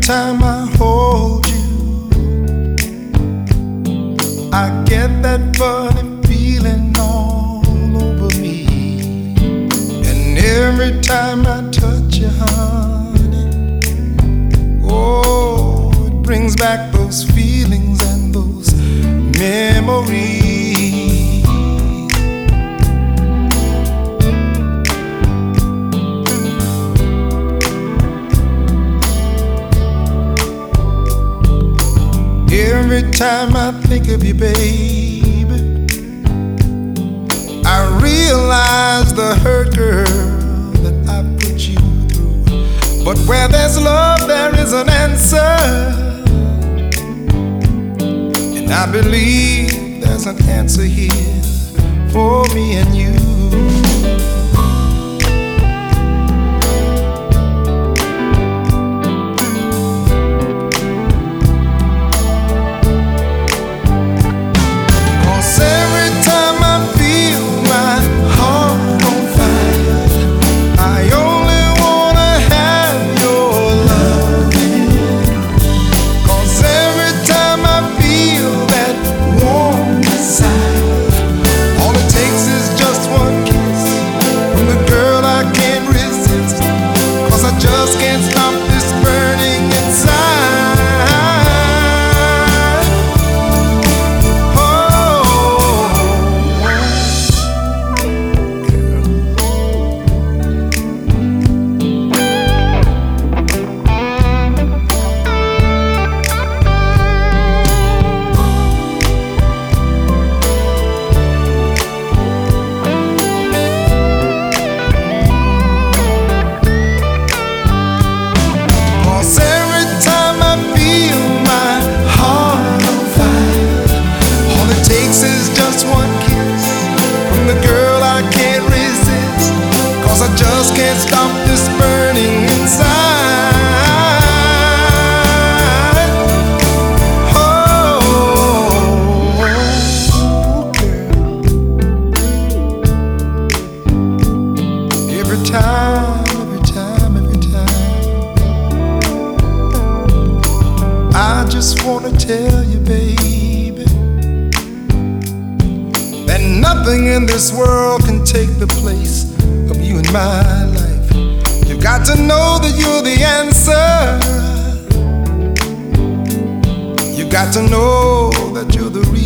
time I hold you, I get that funny feeling all over me. And every time I touch you, honey, oh, it brings back those feelings and those memories. Every time I think of you, baby, I realize the hurt, girl, that I put you through. But where there's love, there is an answer. And I believe there's an answer here for me and you. Can't stop wanna tell you, baby, that nothing in this world can take the place of you in my life. You got to know that you're the answer. You got to know that you're the reason.